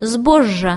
збожжа